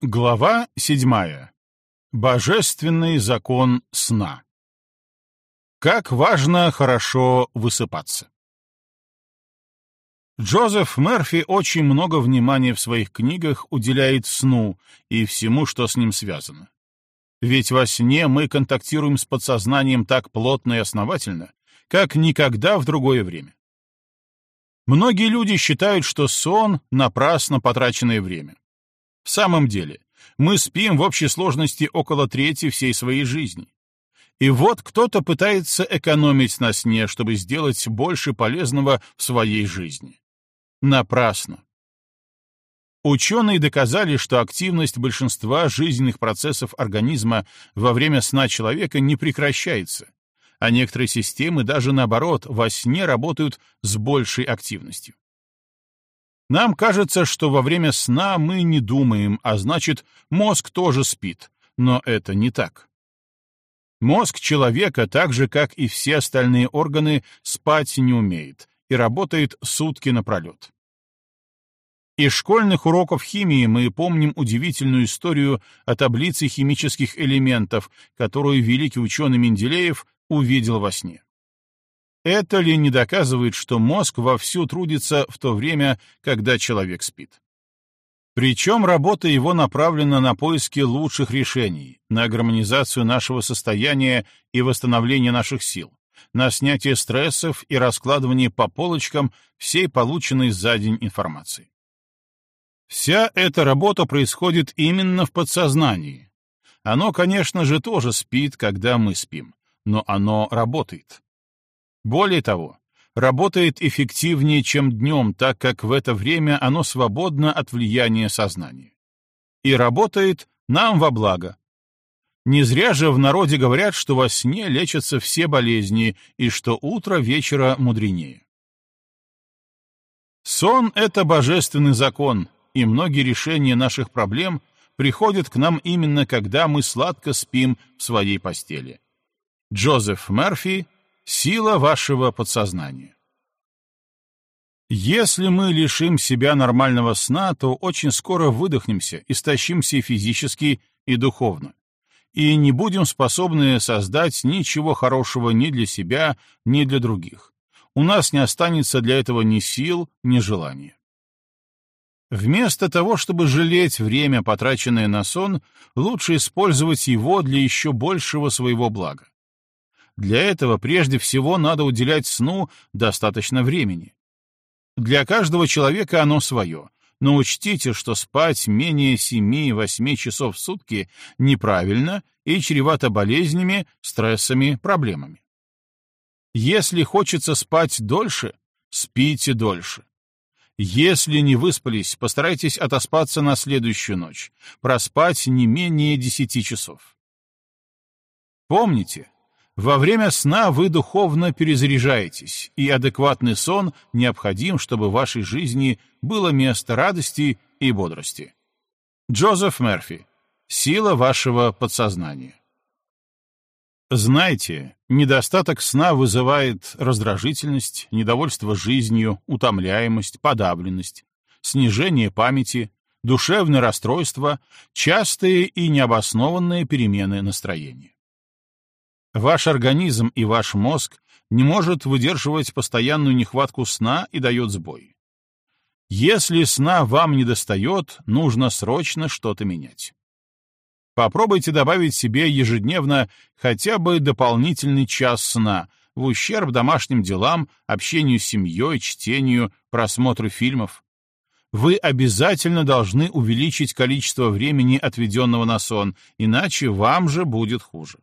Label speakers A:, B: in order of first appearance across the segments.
A: Глава седьмая. Божественный закон сна. Как важно хорошо высыпаться. Джозеф Мерфи очень много внимания в своих книгах уделяет сну и всему, что с ним связано. Ведь во сне мы контактируем с подсознанием так плотно и основательно, как никогда в другое время. Многие люди считают, что сон — напрасно потраченное время. В самом деле, мы спим в общей сложности около трети всей своей жизни. И вот кто-то пытается экономить на сне, чтобы сделать больше полезного в своей жизни. Напрасно. Ученые доказали, что активность большинства жизненных процессов организма во время сна человека не прекращается, а некоторые системы даже наоборот во сне работают с большей активностью. Нам кажется, что во время сна мы не думаем, а значит, мозг тоже спит, но это не так. Мозг человека, так же, как и все остальные органы, спать не умеет и работает сутки напролет. Из школьных уроков химии мы помним удивительную историю о таблице химических элементов, которую великий ученый Менделеев увидел во сне. Это ли не доказывает, что мозг вовсю трудится в то время, когда человек спит? Причем работа его направлена на поиски лучших решений, на гармонизацию нашего состояния и восстановление наших сил, на снятие стрессов и раскладывание по полочкам всей полученной за день информации. Вся эта работа происходит именно в подсознании. Оно, конечно же, тоже спит, когда мы спим, но оно работает. Более того, работает эффективнее, чем днем, так как в это время оно свободно от влияния сознания. И работает нам во благо. Не зря же в народе говорят, что во сне лечатся все болезни и что утро вечера мудренее. Сон — это божественный закон, и многие решения наших проблем приходят к нам именно когда мы сладко спим в своей постели. Джозеф Мерфи Сила вашего подсознания. Если мы лишим себя нормального сна, то очень скоро выдохнемся, истощимся физически и духовно, и не будем способны создать ничего хорошего ни для себя, ни для других. У нас не останется для этого ни сил, ни желания. Вместо того, чтобы жалеть время, потраченное на сон, лучше использовать его для еще большего своего блага. Для этого прежде всего надо уделять сну достаточно времени. Для каждого человека оно свое, но учтите, что спать менее 7-8 часов в сутки неправильно и чревато болезнями, стрессами, проблемами. Если хочется спать дольше, спите дольше. Если не выспались, постарайтесь отоспаться на следующую ночь, проспать не менее 10 часов. Помните, во время сна вы духовно перезаряжаетесь, и адекватный сон необходим, чтобы в вашей жизни было место радости и бодрости. Джозеф Мерфи. Сила вашего подсознания. Знайте, недостаток сна вызывает раздражительность, недовольство жизнью, утомляемость, подавленность, снижение памяти, душевное расстройство, частые и необоснованные перемены настроения. Ваш организм и ваш мозг не может выдерживать постоянную нехватку сна и дает сбой. Если сна вам не достает, нужно срочно что-то менять. Попробуйте добавить себе ежедневно хотя бы дополнительный час сна в ущерб домашним делам, общению с семьей, чтению, просмотру фильмов. Вы обязательно должны увеличить количество времени, отведенного на сон, иначе вам же будет хуже.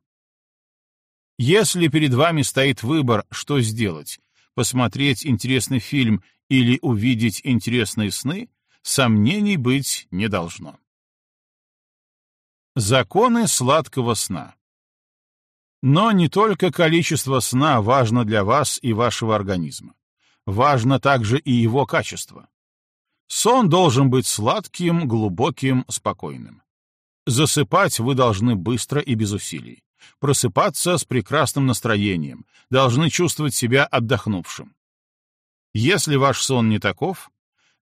A: Если перед вами стоит выбор, что сделать, посмотреть интересный фильм или увидеть интересные сны, сомнений быть не должно. Законы сладкого сна. Но не только количество сна важно для вас и вашего организма. Важно также и его качество. Сон должен быть сладким, глубоким, спокойным. Засыпать вы должны быстро и без усилий просыпаться с прекрасным настроением, должны чувствовать себя отдохнувшим. Если ваш сон не таков,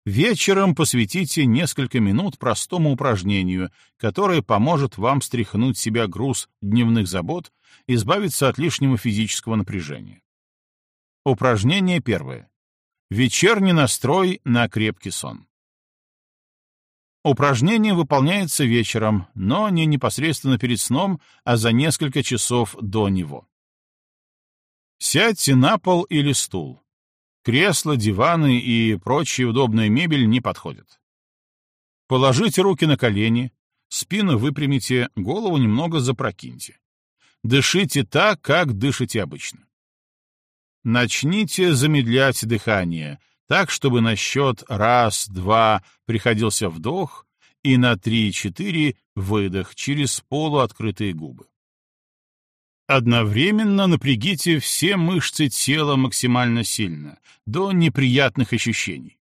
A: Вечером посвятите несколько минут простому упражнению, которое поможет вам стряхнуть себя груз дневных забот, избавиться от лишнего физического напряжения. Упражнение первое. Вечерний настрой на крепкий сон. Упражнение выполняется вечером, но не непосредственно перед сном, а за несколько часов до него. Сядьте на пол или стул. Кресла, диваны и прочая удобная мебель не подходят. Положите руки на колени, спину выпрямите, голову немного запрокиньте. Дышите так, как дышите обычно. Начните замедлять дыхание, так, чтобы на счет раз-два приходился вдох и на три-четыре выдох через полуоткрытые губы. Одновременно напрягите все мышцы тела максимально сильно, до неприятных ощущений.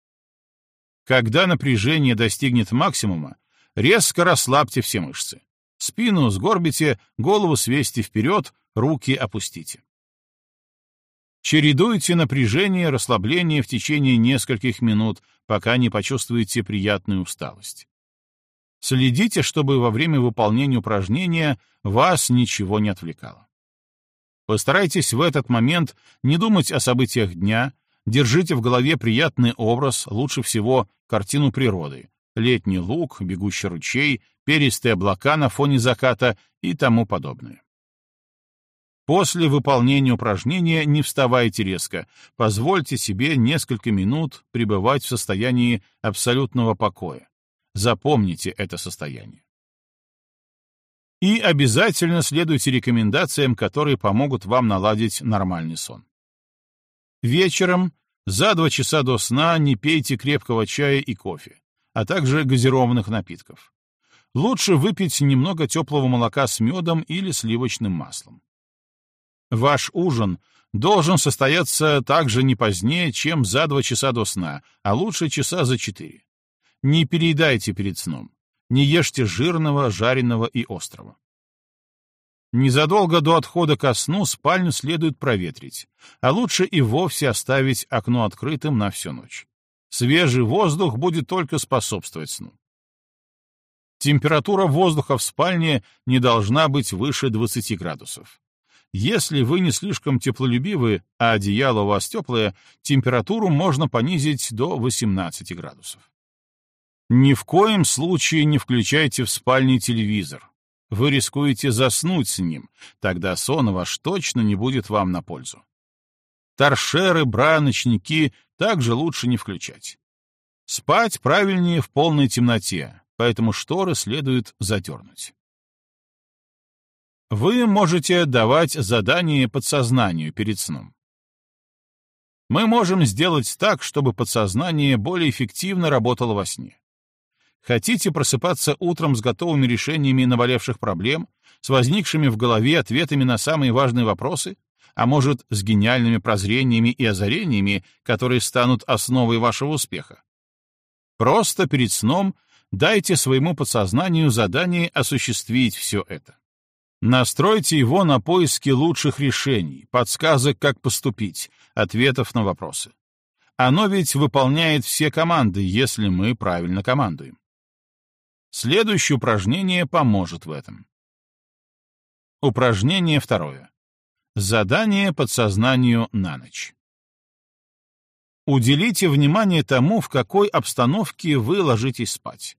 A: Когда напряжение достигнет максимума, резко расслабьте все мышцы. Спину сгорбите, голову свесьте вперед, руки опустите. Чередуйте напряжение, расслабление в течение нескольких минут, пока не почувствуете приятную усталость. Следите, чтобы во время выполнения упражнения вас ничего не отвлекало. Постарайтесь в этот момент не думать о событиях дня, держите в голове приятный образ, лучше всего картину природы, летний луг, бегущий ручей, перистые облака на фоне заката и тому подобное. После выполнения упражнения не вставайте резко, позвольте себе несколько минут пребывать в состоянии абсолютного покоя. Запомните это состояние. И обязательно следуйте рекомендациям, которые помогут вам наладить нормальный сон. Вечером, за два часа до сна, не пейте крепкого чая и кофе, а также газированных напитков. Лучше выпить немного теплого молока с медом или сливочным маслом. Ваш ужин должен состояться также не позднее, чем за два часа до сна, а лучше часа за четыре. Не переедайте перед сном. Не ешьте жирного, жареного и острого. Незадолго до отхода ко сну спальню следует проветрить, а лучше и вовсе оставить окно открытым на всю ночь. Свежий воздух будет только способствовать сну. Температура воздуха в спальне не должна быть выше 20 градусов. Если вы не слишком теплолюбивы, а одеяло у вас теплое, температуру можно понизить до 18 градусов. Ни в коем случае не включайте в спальне телевизор. Вы рискуете заснуть с ним, тогда сон ваш точно не будет вам на пользу. Торшеры, бра, ночники также лучше не включать. Спать правильнее в полной темноте, поэтому шторы следует задернуть. Вы можете давать задания подсознанию перед сном. Мы можем сделать так, чтобы подсознание более эффективно работало во сне. Хотите просыпаться утром с готовыми решениями наболевших проблем, с возникшими в голове ответами на самые важные вопросы, а может, с гениальными прозрениями и озарениями, которые станут основой вашего успеха? Просто перед сном дайте своему подсознанию задание осуществить все это. Настройте его на поиски лучших решений, подсказок, как поступить, ответов на вопросы. Оно ведь выполняет все команды, если мы правильно командуем. Следующее упражнение поможет в этом. Упражнение второе. Задание подсознанию на ночь. Уделите внимание тому, в какой обстановке вы ложитесь спать.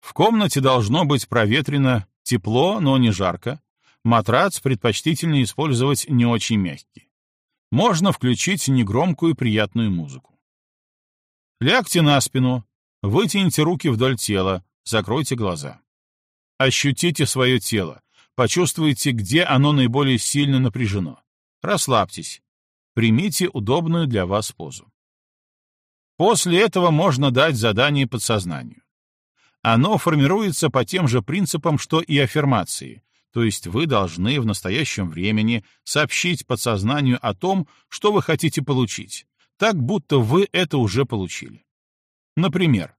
A: В комнате должно быть проветрено, тепло, но не жарко. Матрац предпочтительно использовать не очень мягкий. Можно включить негромкую приятную музыку. Лягте на спину, вытяните руки вдоль тела, Закройте глаза. Ощутите свое тело. Почувствуйте, где оно наиболее сильно напряжено. Расслабьтесь. Примите удобную для вас позу. После этого можно дать задание подсознанию. Оно формируется по тем же принципам, что и аффирмации, то есть вы должны в настоящем времени сообщить подсознанию о том, что вы хотите получить, так будто вы это уже получили. Например,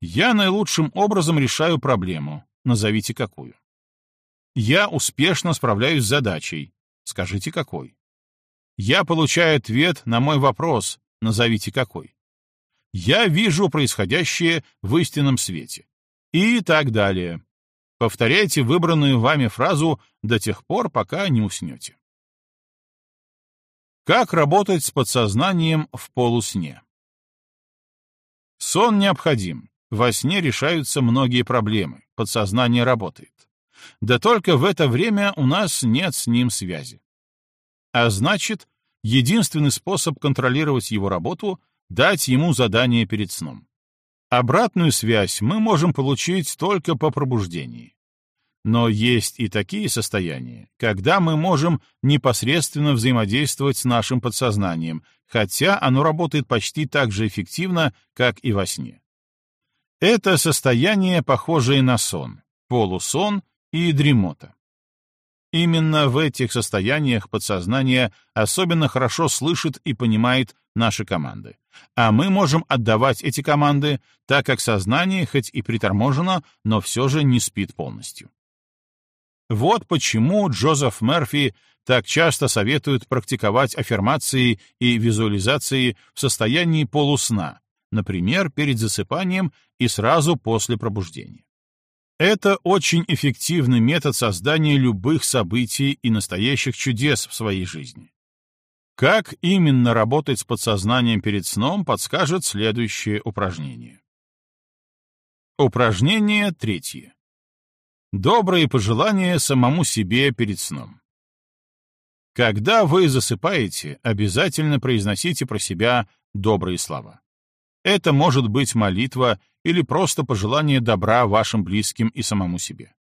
A: я наилучшим образом решаю проблему. Назовите какую. Я успешно справляюсь с задачей. Скажите какой. Я получаю ответ на мой вопрос. Назовите какой. «Я вижу происходящее в истинном свете» и так далее. Повторяйте выбранную вами фразу до тех пор, пока не уснете. Как работать с подсознанием в полусне? Сон необходим. Во сне решаются многие проблемы. Подсознание работает. Да только в это время у нас нет с ним связи. А значит, единственный способ контролировать его работу — дать ему задание перед сном. Обратную связь мы можем получить только по пробуждении. Но есть и такие состояния, когда мы можем непосредственно взаимодействовать с нашим подсознанием, хотя оно работает почти так же эффективно, как и во сне. Это состояние, похожее на сон, полусон и дремота. Именно в этих состояниях подсознание особенно хорошо слышит и понимает наши команды. А мы можем отдавать эти команды, так как сознание, хоть и приторможено, но все же не спит полностью. Вот почему Джозеф Мерфи так часто советует практиковать аффирмации и визуализации в состоянии полусна, например, перед засыпанием и сразу после пробуждения. Это очень эффективный метод создания любых событий и настоящих чудес в своей жизни. Как именно работать с подсознанием перед сном, подскажет следующее упражнение. Упражнение третье. Добрые пожелания самому себе перед сном. Когда вы засыпаете, обязательно произносите про себя добрые слова. Это может быть молитва или просто пожелание добра вашим близким и самому себе.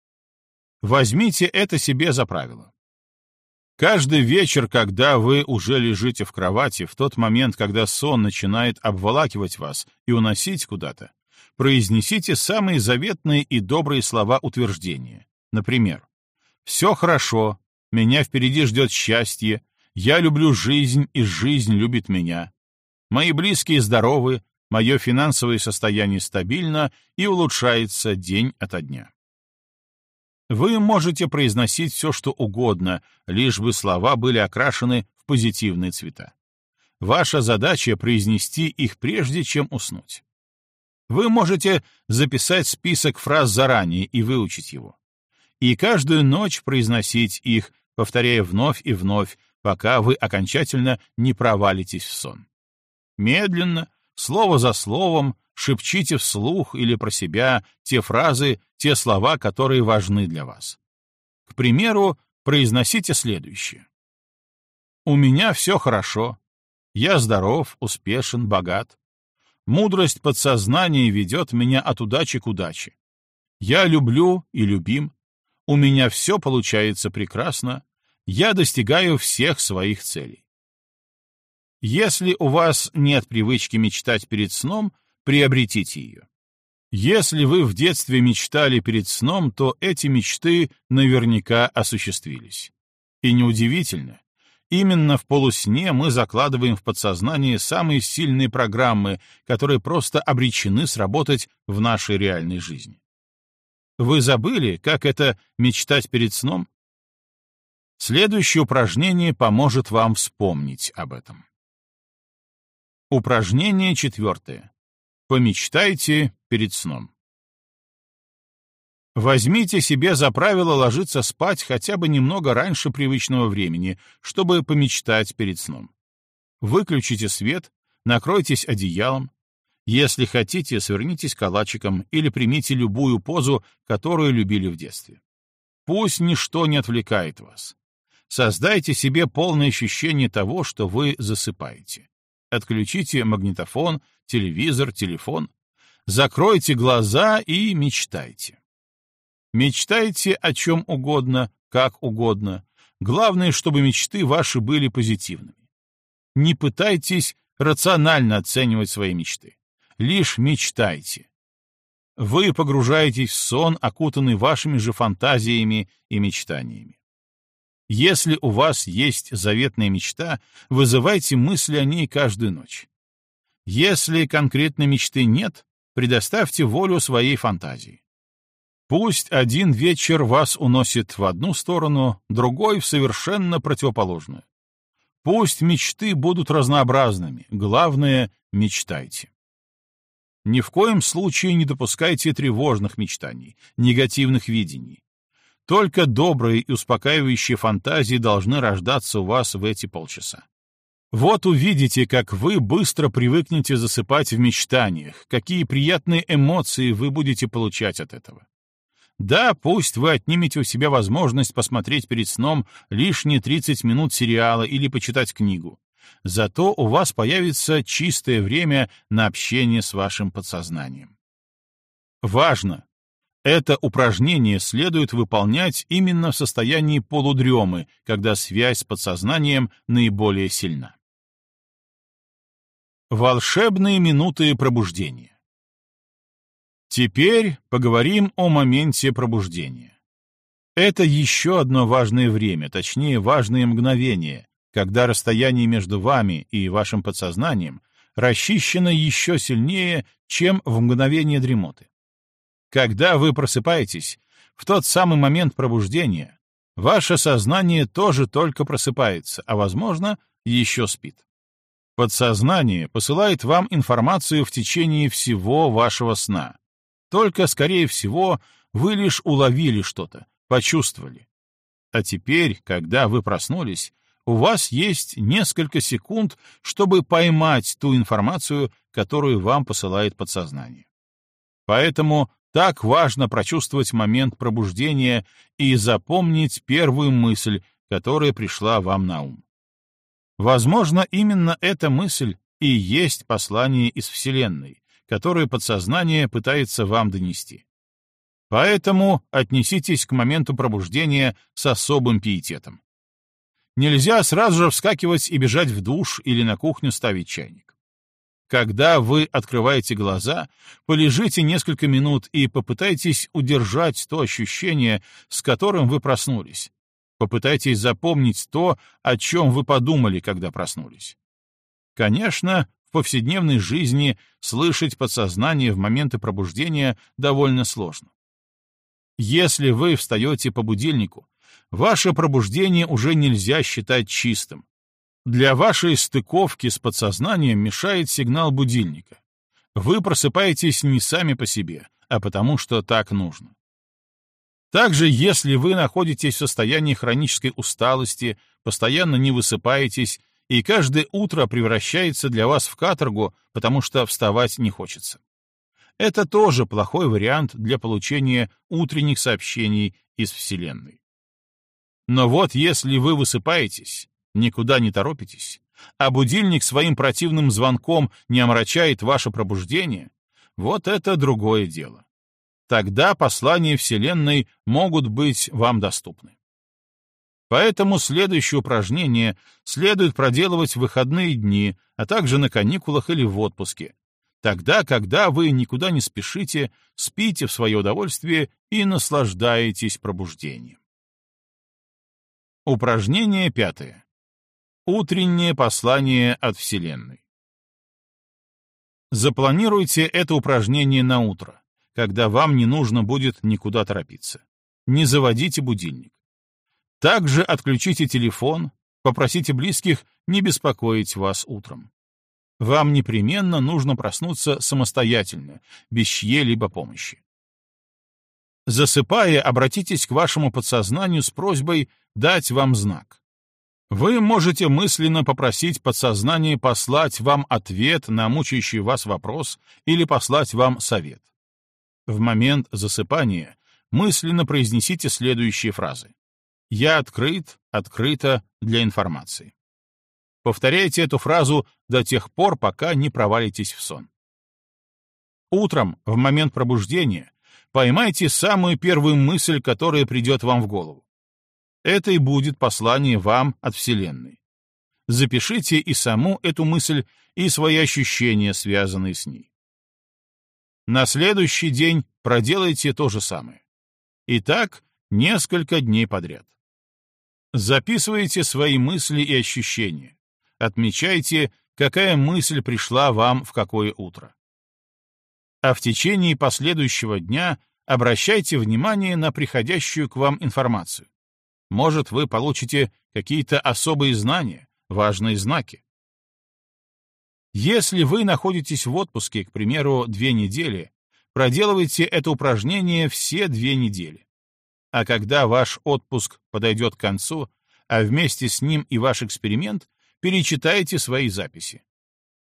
A: Возьмите это себе за правило. Каждый вечер, когда вы уже лежите в кровати, в тот момент, когда сон начинает обволакивать вас и уносить куда-то, произнесите самые заветные и добрые слова утверждения. Например, «Все хорошо, меня впереди ждет счастье, я люблю жизнь, и жизнь любит меня. Мои близкие здоровы, мое финансовое состояние стабильно и улучшается день ото дня». Вы можете произносить все, что угодно, лишь бы слова были окрашены в позитивные цвета. Ваша задача — произнести их прежде, чем уснуть. Вы можете записать список фраз заранее и выучить его. И каждую ночь произносить их, повторяя вновь и вновь, пока вы окончательно не провалитесь в сон. Медленно, слово за словом, шепчите вслух или про себя те фразы, те слова, которые важны для вас. К примеру, произносите следующее. «У меня все хорошо. Я здоров, успешен, богат. Мудрость подсознания ведет меня от удачи к удаче. Я люблю и любим. У меня все получается прекрасно. Я достигаю всех своих целей. Если у вас нет привычки мечтать перед сном, приобретите ее. Если вы в детстве мечтали перед сном, то эти мечты наверняка осуществились. И неудивительно, Именно в полусне мы закладываем в подсознание самые сильные программы, которые просто обречены сработать в нашей реальной жизни. Вы забыли, как это мечтать перед сном? Следующее упражнение поможет вам вспомнить об этом. Упражнение четвертое. Помечтайте перед сном. Возьмите себе за правило ложиться спать хотя бы немного раньше привычного времени, чтобы помечтать перед сном. Выключите свет, накройтесь одеялом. Если хотите, свернитесь калачиком или примите любую позу, которую любили в детстве. Пусть ничто не отвлекает вас. Создайте себе полное ощущение того, что вы засыпаете. Отключите магнитофон, телевизор, телефон. Закройте глаза и мечтайте. Мечтайте о чем угодно, как угодно. Главное, чтобы мечты ваши были позитивными. Не пытайтесь рационально оценивать свои мечты. Лишь мечтайте. Вы погружаетесь в сон, окутанный вашими же фантазиями и мечтаниями. Если у вас есть заветная мечта, вызывайте мысли о ней каждую ночь. Если конкретной мечты нет, предоставьте волю своей фантазии. Пусть один вечер вас уносит в одну сторону, другой — в совершенно противоположную. Пусть мечты будут разнообразными, главное — мечтайте. Ни в коем случае не допускайте тревожных мечтаний, негативных видений. Только добрые и успокаивающие фантазии должны рождаться у вас в эти полчаса. Вот увидите, как вы быстро привыкнете засыпать в мечтаниях, какие приятные эмоции вы будете получать от этого. Да, пусть вы отнимете у себя возможность посмотреть перед сном лишние 30 минут сериала или почитать книгу. Зато у вас появится чистое время на общение с вашим подсознанием. Важно! Это упражнение следует выполнять именно в состоянии полудремы, когда связь с подсознанием наиболее сильна. Волшебные минуты пробуждения Теперь поговорим о моменте пробуждения. Это еще одно важное время, точнее, важное мгновение, когда расстояние между вами и вашим подсознанием расчищено еще сильнее, чем в мгновение дремоты. Когда вы просыпаетесь, в тот самый момент пробуждения, ваше сознание тоже только просыпается, а, возможно, еще спит. Подсознание посылает вам информацию в течение всего вашего сна, только, скорее всего, вы лишь уловили что-то, почувствовали. А теперь, когда вы проснулись, у вас есть несколько секунд, чтобы поймать ту информацию, которую вам посылает подсознание. Поэтому так важно прочувствовать момент пробуждения и запомнить первую мысль, которая пришла вам на ум. Возможно, именно эта мысль и есть послание из Вселенной, которое подсознание пытается вам донести. Поэтому отнеситесь к моменту пробуждения с особым пиететом. Нельзя сразу же вскакивать и бежать в душ или на кухню ставить чайник. Когда вы открываете глаза, полежите несколько минут и попытайтесь удержать то ощущение, с которым вы проснулись. Попытайтесь запомнить то, о чем вы подумали, когда проснулись. Конечно, повседневной жизни слышать подсознание в моменты пробуждения довольно сложно. Если вы встаете по будильнику, ваше пробуждение уже нельзя считать чистым. Для вашей стыковки с подсознанием мешает сигнал будильника. Вы просыпаетесь не сами по себе, а потому что так нужно. Также, если вы находитесь в состоянии хронической усталости, постоянно не высыпаетесь и каждое утро превращается для вас в каторгу, потому что вставать не хочется. Это тоже плохой вариант для получения утренних сообщений из Вселенной. Но вот если вы высыпаетесь, никуда не торопитесь, а будильник своим противным звонком не омрачает ваше пробуждение, вот это другое дело. Тогда послания Вселенной могут быть вам доступны. Поэтому следующее упражнение следует проделывать в выходные дни, а также на каникулах или в отпуске. Тогда, когда вы никуда не спешите, спите в свое удовольствие и наслаждаетесь пробуждением. Упражнение пятое. Утреннее послание от Вселенной. Запланируйте это упражнение на утро, когда вам не нужно будет никуда торопиться. Не заводите будильник. Также отключите телефон, попросите близких не беспокоить вас утром. Вам непременно нужно проснуться самостоятельно, без чьей-либо помощи. Засыпая, обратитесь к вашему подсознанию с просьбой дать вам знак. Вы можете мысленно попросить подсознание послать вам ответ на мучающий вас вопрос или послать вам совет. В момент засыпания мысленно произнесите следующие фразы. «Я открыт, открыто для информации». Повторяйте эту фразу до тех пор, пока не провалитесь в сон. Утром, в момент пробуждения, поймайте самую первую мысль, которая придет вам в голову. Это и будет послание вам от Вселенной. Запишите и саму эту мысль, и свои ощущения, связанные с ней. На следующий день проделайте то же самое. И так несколько дней подряд. Записывайте свои мысли и ощущения. Отмечайте, какая мысль пришла вам в какое утро. А в течение последующего дня обращайте внимание на приходящую к вам информацию. Может, вы получите какие-то особые знания, важные знаки. Если вы находитесь в отпуске, к примеру, две недели, проделывайте это упражнение все две недели. А когда ваш отпуск подойдет к концу, а вместе с ним и ваш эксперимент, перечитайте свои записи.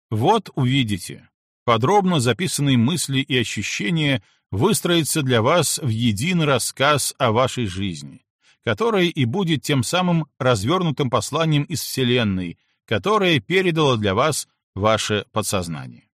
A: Вот увидите. Подробно записанные мысли и ощущения выстроятся для вас в единый рассказ о вашей жизни, который и будет тем самым развернутым посланием из Вселенной, которое передало для вас ваше подсознание.